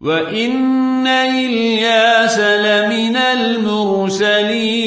وإن إلياس لمن المرسلين